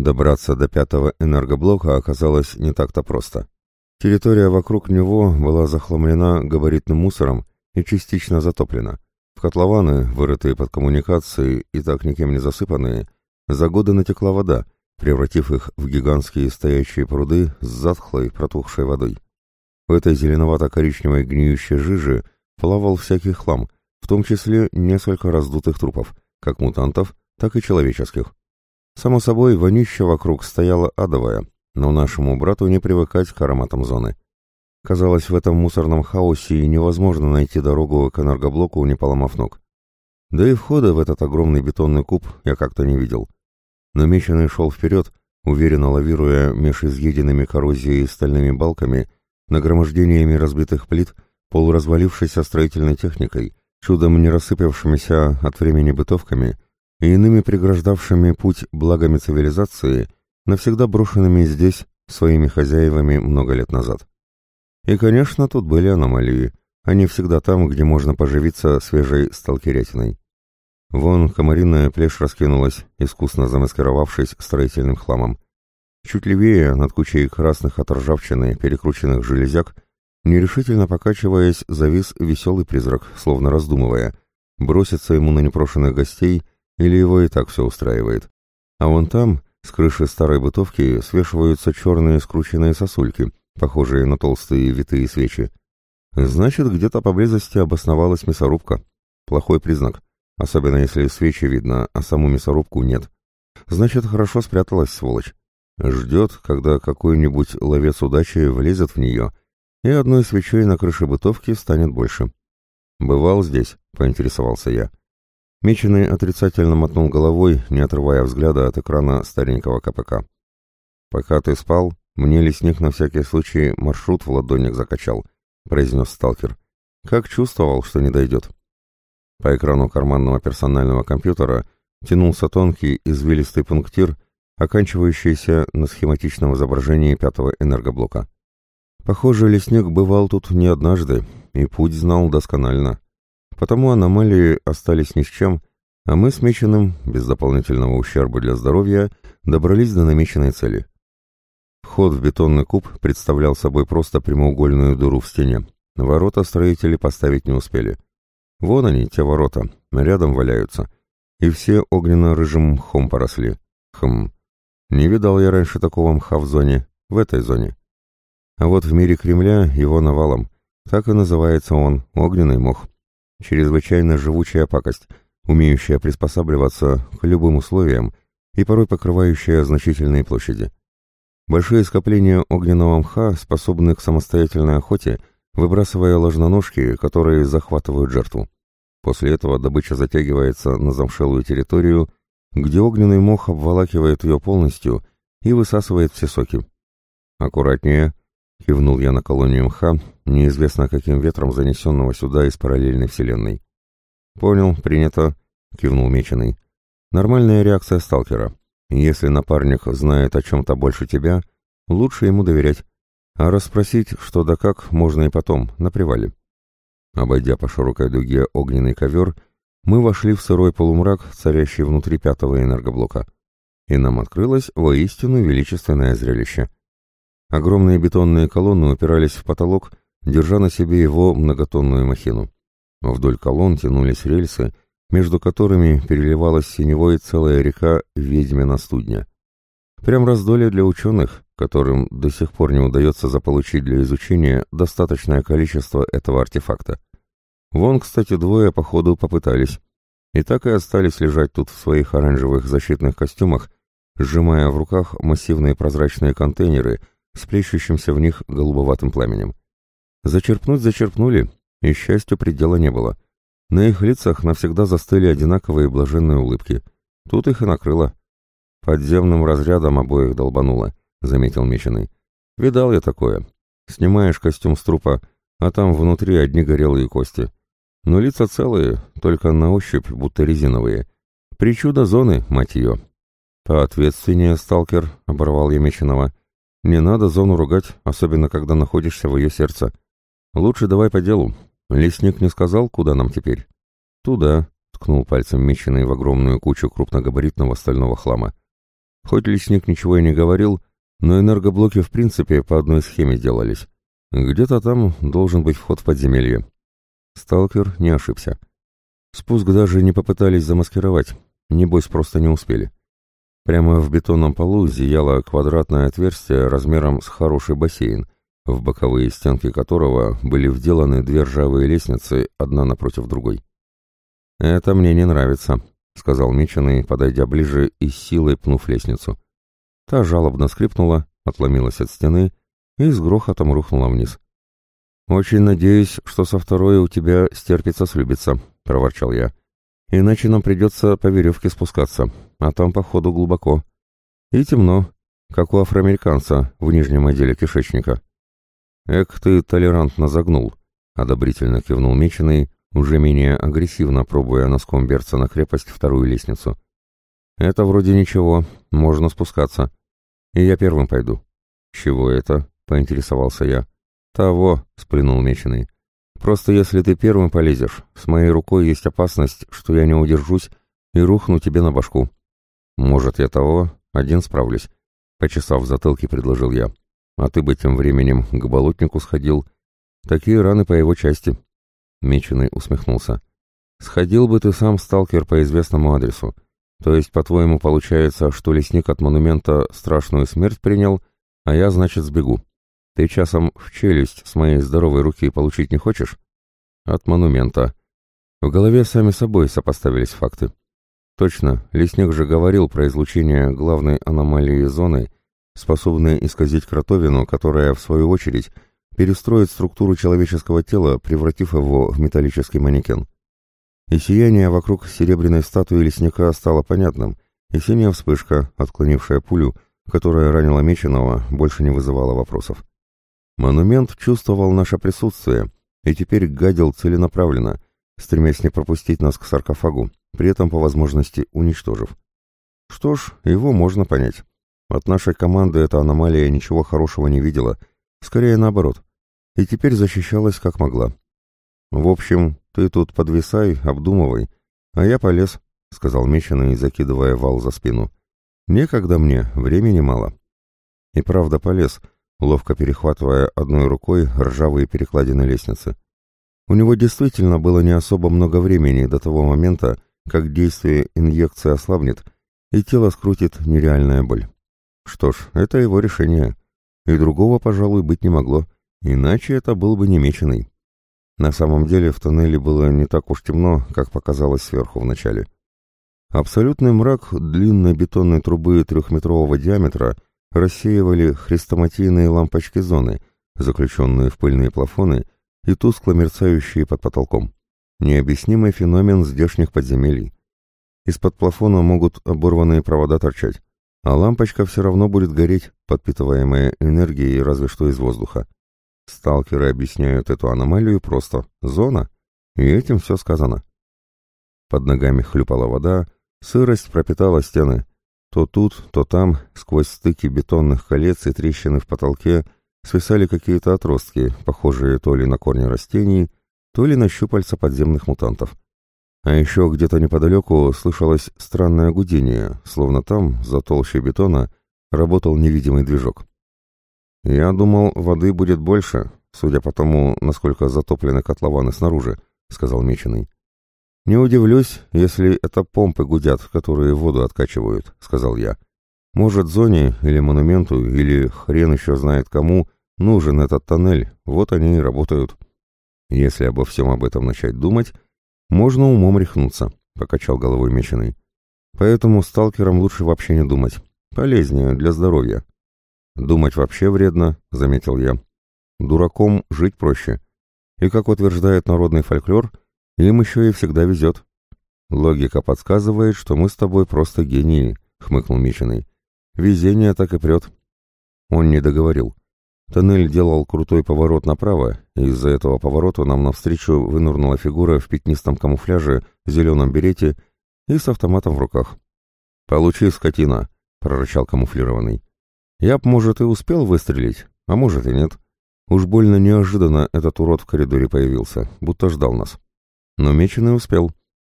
Добраться до пятого энергоблока оказалось не так-то просто. Территория вокруг него была захламлена габаритным мусором и частично затоплена. В котлованы, вырытые под коммуникации и так никем не засыпанные, за годы натекла вода, превратив их в гигантские стоящие пруды с затхлой протухшей водой. В этой зеленовато-коричневой гниющей жиже плавал всякий хлам, в том числе несколько раздутых трупов, как мутантов, так и человеческих. Само собой, вонища вокруг стояла адовая, но нашему брату не привыкать к ароматам зоны. Казалось, в этом мусорном хаосе невозможно найти дорогу к энергоблоку, не поломав ног. Да и входа в этот огромный бетонный куб я как-то не видел. Но Меченый шел вперед, уверенно лавируя меж изъеденными коррозией стальными балками, нагромождениями разбитых плит, полуразвалившейся строительной техникой, чудом не рассыпавшимися от времени бытовками и иными преграждавшими путь благами цивилизации, навсегда брошенными здесь своими хозяевами много лет назад. И, конечно, тут были аномалии. Они всегда там, где можно поживиться свежей сталкерятиной. Вон комариная плешь раскинулась, искусно замаскировавшись строительным хламом. Чуть левее, над кучей красных от ржавчины перекрученных железяк, нерешительно покачиваясь, завис веселый призрак, словно раздумывая, бросится ему на непрошенных гостей или его и так все устраивает. А вон там, с крыши старой бытовки, свешиваются черные скрученные сосульки, похожие на толстые витые свечи. Значит, где-то поблизости обосновалась мясорубка. Плохой признак, особенно если свечи видно, а саму мясорубку нет. Значит, хорошо спряталась сволочь. Ждет, когда какой-нибудь ловец удачи влезет в нее, и одной свечой на крыше бытовки станет больше. «Бывал здесь?» — поинтересовался я. Меченый отрицательно мотнул головой, не отрывая взгляда от экрана старенького КПК. «Пока ты спал, мне лесник на всякий случай маршрут в ладонник закачал», — произнес сталкер. «Как чувствовал, что не дойдет». По экрану карманного персонального компьютера тянулся тонкий извилистый пунктир — оканчивающаяся на схематичном изображении пятого энергоблока. Похоже, лесник бывал тут не однажды и путь знал досконально. Потому аномалии остались ни с чем, а мы с Меченым, без дополнительного ущерба для здоровья, добрались до намеченной цели. Вход в бетонный куб представлял собой просто прямоугольную дыру в стене. Ворота строители поставить не успели. Вон они, те ворота, рядом валяются. И все огненно-рыжим мхом поросли. Хм, не видал я раньше такого мха в зоне, в этой зоне. А вот в мире Кремля его навалом. Так и называется он, огненный мох. Чрезвычайно живучая пакость, умеющая приспосабливаться к любым условиям и порой покрывающая значительные площади. Большие скопления огненного мха способны к самостоятельной охоте, выбрасывая ложноножки, которые захватывают жертву. После этого добыча затягивается на замшелую территорию где огненный мох обволакивает ее полностью и высасывает все соки. «Аккуратнее», — кивнул я на колонию мха, неизвестно каким ветром занесенного сюда из параллельной вселенной. «Понял, принято», — кивнул Меченый. «Нормальная реакция сталкера. Если напарник знает о чем-то больше тебя, лучше ему доверять. А расспросить, что да как, можно и потом, на привале». Обойдя по широкой дуге огненный ковер, — мы вошли в сырой полумрак, царящий внутри пятого энергоблока, и нам открылось воистину величественное зрелище. Огромные бетонные колонны упирались в потолок, держа на себе его многотонную махину. Вдоль колонн тянулись рельсы, между которыми переливалась синевой целая река Ведьмина студня. Прям раздолье для ученых, которым до сих пор не удается заполучить для изучения достаточное количество этого артефакта. Вон, кстати, двое, походу, попытались. И так и остались лежать тут в своих оранжевых защитных костюмах, сжимая в руках массивные прозрачные контейнеры с плещущимся в них голубоватым пламенем. Зачерпнуть зачерпнули, и счастью предела не было. На их лицах навсегда застыли одинаковые блаженные улыбки. Тут их и накрыло. «Подземным разрядом обоих долбануло», — заметил Меченый. «Видал я такое. Снимаешь костюм с трупа, а там внутри одни горелые кости. Но лица целые, только на ощупь будто резиновые. Причуда зоны, мать ее. Поответственнее, сталкер, оборвал я Меченого. Не надо зону ругать, особенно когда находишься в ее сердце. Лучше давай по делу. Лесник не сказал, куда нам теперь? Туда, ткнул пальцем Меченый в огромную кучу крупногабаритного стального хлама. Хоть лесник ничего и не говорил, но энергоблоки в принципе по одной схеме делались. Где-то там должен быть вход в подземелье. Сталкер не ошибся. Спуск даже не попытались замаскировать, небось просто не успели. Прямо в бетонном полу зияло квадратное отверстие размером с хороший бассейн, в боковые стенки которого были вделаны две ржавые лестницы, одна напротив другой. «Это мне не нравится», — сказал Меченый, подойдя ближе и силой пнув лестницу. Та жалобно скрипнула, отломилась от стены и с грохотом рухнула вниз. «Очень надеюсь, что со второй у тебя стерпится слюбится», — проворчал я. «Иначе нам придется по веревке спускаться, а там, походу, глубоко. И темно, как у афроамериканца в нижнем отделе кишечника». «Эк, ты толерантно загнул», — одобрительно кивнул Меченый, уже менее агрессивно пробуя носком берца на крепость вторую лестницу. «Это вроде ничего, можно спускаться. И я первым пойду». «Чего это?» — поинтересовался я. «Того», — сплюнул Меченый. «Просто если ты первым полезешь, с моей рукой есть опасность, что я не удержусь и рухну тебе на башку». «Может, я того, один справлюсь», — почесав затылки, предложил я. «А ты бы тем временем к болотнику сходил. Такие раны по его части». Меченый усмехнулся. «Сходил бы ты сам, сталкер, по известному адресу. То есть, по-твоему, получается, что лесник от монумента страшную смерть принял, а я, значит, сбегу. Ты часом в челюсть с моей здоровой руки получить не хочешь?» «От монумента». В голове сами собой сопоставились факты. Точно, лесник же говорил про излучение главной аномалии зоны, способной исказить кротовину, которая, в свою очередь, перестроит структуру человеческого тела, превратив его в металлический манекен. И сияние вокруг серебряной статуи лесника стало понятным, и синяя вспышка, отклонившая пулю, которая ранила Меченого, больше не вызывала вопросов. Монумент чувствовал наше присутствие и теперь гадил целенаправленно, стремясь не пропустить нас к саркофагу, при этом по возможности уничтожив. Что ж, его можно понять. От нашей команды эта аномалия ничего хорошего не видела, скорее наоборот и теперь защищалась как могла. «В общем, ты тут подвисай, обдумывай, а я полез», — сказал Меченый, закидывая вал за спину. «Некогда мне, времени мало». И правда полез, ловко перехватывая одной рукой ржавые перекладины лестницы. У него действительно было не особо много времени до того момента, как действие инъекции ослабнет, и тело скрутит нереальная боль. Что ж, это его решение. И другого, пожалуй, быть не могло. Иначе это был бы немеченный. На самом деле в тоннеле было не так уж темно, как показалось сверху вначале. Абсолютный мрак длинной бетонной трубы трехметрового диаметра рассеивали хрестоматийные лампочки зоны, заключенные в пыльные плафоны и тускло мерцающие под потолком. Необъяснимый феномен здешних подземелий. Из-под плафона могут оборванные провода торчать, а лампочка все равно будет гореть, подпитываемая энергией разве что из воздуха. Сталкеры объясняют эту аномалию просто «зона», и этим все сказано. Под ногами хлюпала вода, сырость пропитала стены. То тут, то там, сквозь стыки бетонных колец и трещины в потолке, свисали какие-то отростки, похожие то ли на корни растений, то ли на щупальца подземных мутантов. А еще где-то неподалеку слышалось странное гудение, словно там, за толщей бетона, работал невидимый движок. «Я думал, воды будет больше, судя по тому, насколько затоплены котлованы снаружи», — сказал Меченый. «Не удивлюсь, если это помпы гудят, которые воду откачивают», — сказал я. «Может, зоне или монументу, или хрен еще знает кому, нужен этот тоннель, вот они и работают». «Если обо всем об этом начать думать, можно умом рехнуться», — покачал головой Меченый. «Поэтому сталкерам лучше вообще не думать. Полезнее для здоровья». «Думать вообще вредно», — заметил я. «Дураком жить проще. И, как утверждает народный фольклор, им еще и всегда везет». «Логика подсказывает, что мы с тобой просто гении», — хмыкнул Мичиный. «Везение так и прет». Он не договорил. Тоннель делал крутой поворот направо, и из-за этого поворота нам навстречу вынурнула фигура в пятнистом камуфляже, зеленом берете и с автоматом в руках. «Получи, скотина!» — прорычал камуфлированный. Я б, может, и успел выстрелить, а может и нет. Уж больно неожиданно этот урод в коридоре появился, будто ждал нас. Но Меченый успел.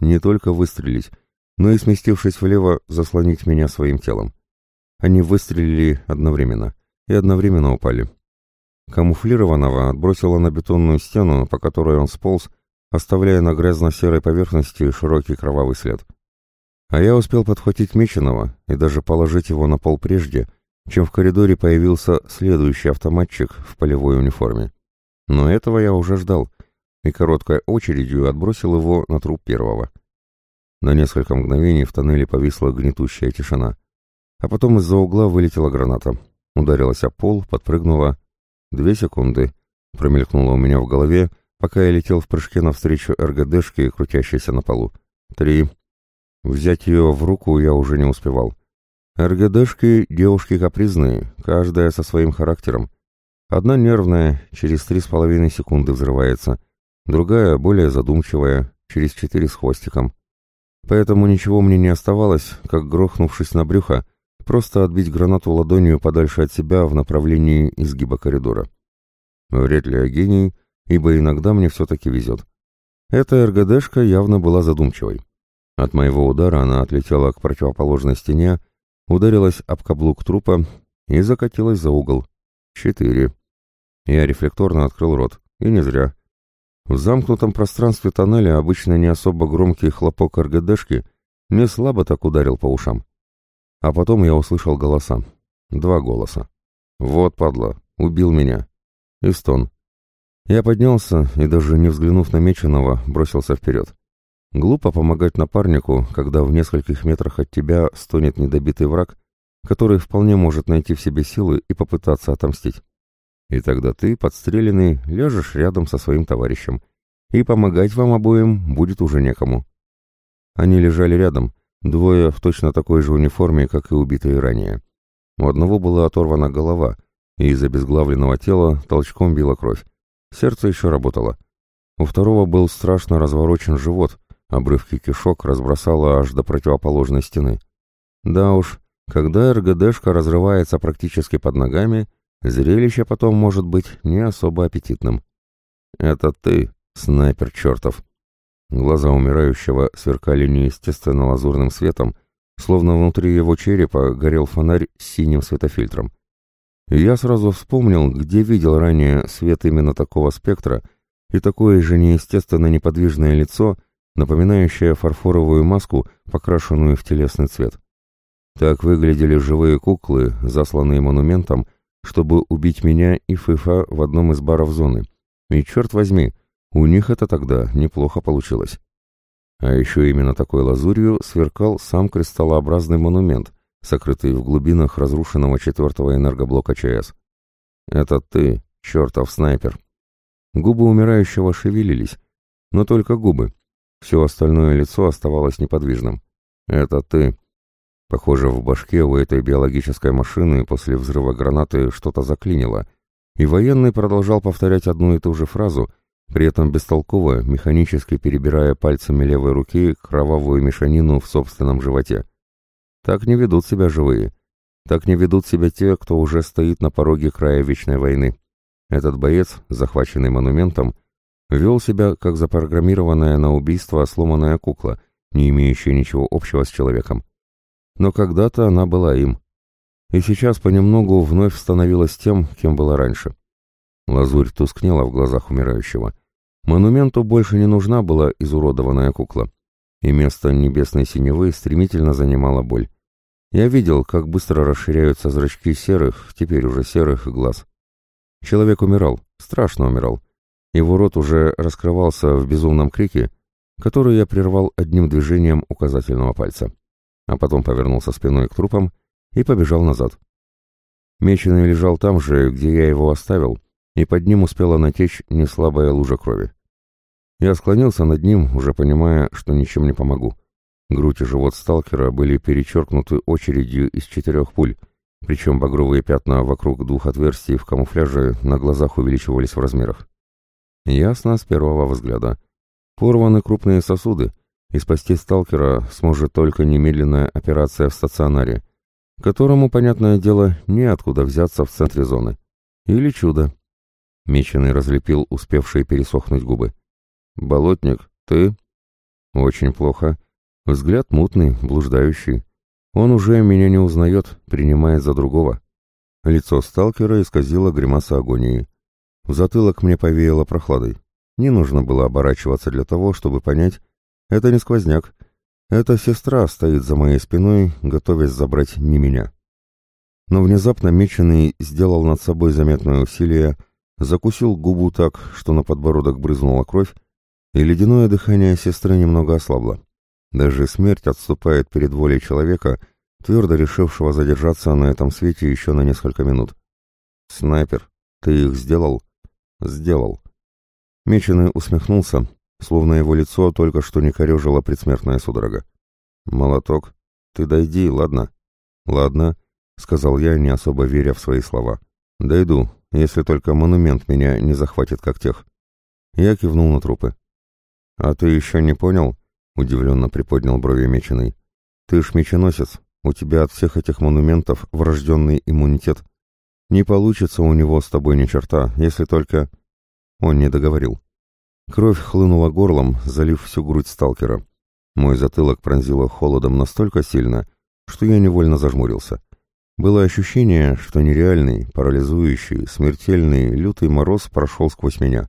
Не только выстрелить, но и, сместившись влево, заслонить меня своим телом. они выстрелили одновременно и одновременно упали. Камуфлированного отбросило на бетонную стену, по которой он сполз, оставляя на грязно-серой поверхности широкий кровавый след. А я успел подхватить Меченого и даже положить его на пол прежде, чем в коридоре появился следующий автоматчик в полевой униформе. Но этого я уже ждал, и короткой очередью отбросил его на труп первого. На несколько мгновений в тоннеле повисла гнетущая тишина. А потом из-за угла вылетела граната. Ударилась о пол, подпрыгнула. Две секунды. Промелькнуло у меня в голове, пока я летел в прыжке навстречу РГДшке, крутящейся на полу. Три. Взять ее в руку я уже не успевал. РГДшки — девушки капризные, каждая со своим характером. Одна нервная, через три с половиной секунды взрывается, другая более задумчивая, через четыре с хвостиком. Поэтому ничего мне не оставалось, как, грохнувшись на брюхо, просто отбить гранату ладонью подальше от себя в направлении изгиба коридора. Вряд ли я гений, ибо иногда мне все-таки везет. Эта РГДшка явно была задумчивой. От моего удара она отлетела к противоположной стене, ударилась об каблук трупа и закатилась за угол. Четыре. Я рефлекторно открыл рот, и не зря. В замкнутом пространстве тоннеля обычно не особо громкий хлопок РГДшки не слабо так ударил по ушам. А потом я услышал голоса. Два голоса. «Вот, падла, убил меня». И стон. Я поднялся и, даже не взглянув на Меченого, бросился вперед. Глупо помогать напарнику, когда в нескольких метрах от тебя стонет недобитый враг, который вполне может найти в себе силы и попытаться отомстить. И тогда ты, подстреленный, ляжешь рядом со своим товарищем, и помогать вам обоим будет уже некому. Они лежали рядом, двое в точно такой же униформе, как и убитые ранее. У одного была оторвана голова, и из обезглавленного тела толчком била кровь. Сердце еще работало. У второго был страшно разворочен живот, обрывки кишок разбросало аж до противоположной стены. Да уж, когда РГДшка разрывается практически под ногами, Зрелище потом может быть не особо аппетитным. «Это ты, снайпер чертов!» Глаза умирающего сверкали неестественно лазурным светом, словно внутри его черепа горел фонарь с синим светофильтром. И я сразу вспомнил, где видел ранее свет именно такого спектра и такое же неестественно неподвижное лицо, напоминающее фарфоровую маску, покрашенную в телесный цвет. Так выглядели живые куклы, засланные монументом, чтобы убить меня и Фыфа в одном из баров зоны. И черт возьми, у них это тогда неплохо получилось. А еще именно такой лазурью сверкал сам кристаллообразный монумент, сокрытый в глубинах разрушенного четвертого энергоблока ЧС. «Это ты, чертов снайпер!» Губы умирающего шевелились, но только губы. Все остальное лицо оставалось неподвижным. «Это ты!» Похоже, в башке у этой биологической машины после взрыва гранаты что-то заклинило, и военный продолжал повторять одну и ту же фразу, при этом бестолково, механически перебирая пальцами левой руки кровавую мешанину в собственном животе. Так не ведут себя живые. Так не ведут себя те, кто уже стоит на пороге края вечной войны. Этот боец, захваченный монументом, вел себя как запрограммированная на убийство сломанная кукла, не имеющая ничего общего с человеком но когда-то она была им. И сейчас понемногу вновь становилась тем, кем была раньше. Лазурь тускнела в глазах умирающего. Монументу больше не нужна была изуродованная кукла, и место небесной синевы стремительно занимала боль. Я видел, как быстро расширяются зрачки серых, теперь уже серых, глаз. Человек умирал, страшно умирал. Его рот уже раскрывался в безумном крике, который я прервал одним движением указательного пальца а потом повернулся спиной к трупам и побежал назад. Меченый лежал там же, где я его оставил, и под ним успела натечь неслабая лужа крови. Я склонился над ним, уже понимая, что ничем не помогу. Грудь и живот сталкера были перечеркнуты очередью из четырех пуль, причем багровые пятна вокруг двух отверстий в камуфляже на глазах увеличивались в размерах. Ясно с первого взгляда. Порваны крупные сосуды, и спасти сталкера сможет только немедленная операция в стационаре, которому, понятное дело, неоткуда взяться в центре зоны. Или чудо. Меченый разлепил успевшие пересохнуть губы. «Болотник, ты?» «Очень плохо. Взгляд мутный, блуждающий. Он уже меня не узнает, принимает за другого. Лицо сталкера исказило гримаса агонии. В затылок мне повеяло прохладой. Не нужно было оборачиваться для того, чтобы понять, это не сквозняк. Эта сестра стоит за моей спиной, готовясь забрать не меня. Но внезапно меченый сделал над собой заметное усилие, закусил губу так, что на подбородок брызнула кровь, и ледяное дыхание сестры немного ослабло. Даже смерть отступает перед волей человека, твердо решившего задержаться на этом свете еще на несколько минут. «Снайпер, ты их сделал?» «Сделал». Меченый усмехнулся, словно его лицо только что не корежило предсмертная судорога. «Молоток, ты дойди, ладно?» «Ладно», — сказал я, не особо веря в свои слова. «Дойду, если только монумент меня не захватит как тех». Я кивнул на трупы. «А ты еще не понял?» — удивленно приподнял брови меченый. «Ты ж меченосец, у тебя от всех этих монументов врожденный иммунитет. Не получится у него с тобой ни черта, если только...» Он не договорил. Кровь хлынула горлом, залив всю грудь сталкера. Мой затылок пронзило холодом настолько сильно, что я невольно зажмурился. Было ощущение, что нереальный, парализующий, смертельный, лютый мороз прошел сквозь меня.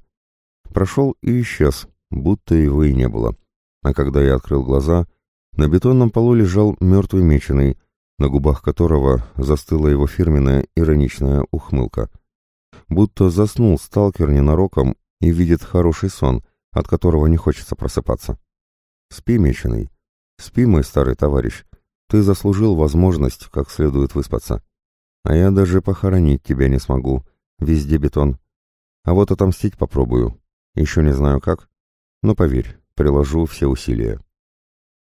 Прошел и исчез, будто его и не было. А когда я открыл глаза, на бетонном полу лежал мертвый меченый, на губах которого застыла его фирменная ироничная ухмылка. Будто заснул сталкер ненароком и видит хороший сон, от которого не хочется просыпаться. Спи, меченый, спи, мой старый товарищ, ты заслужил возможность как следует выспаться. А я даже похоронить тебя не смогу, везде бетон. А вот отомстить попробую, еще не знаю как, но поверь, приложу все усилия.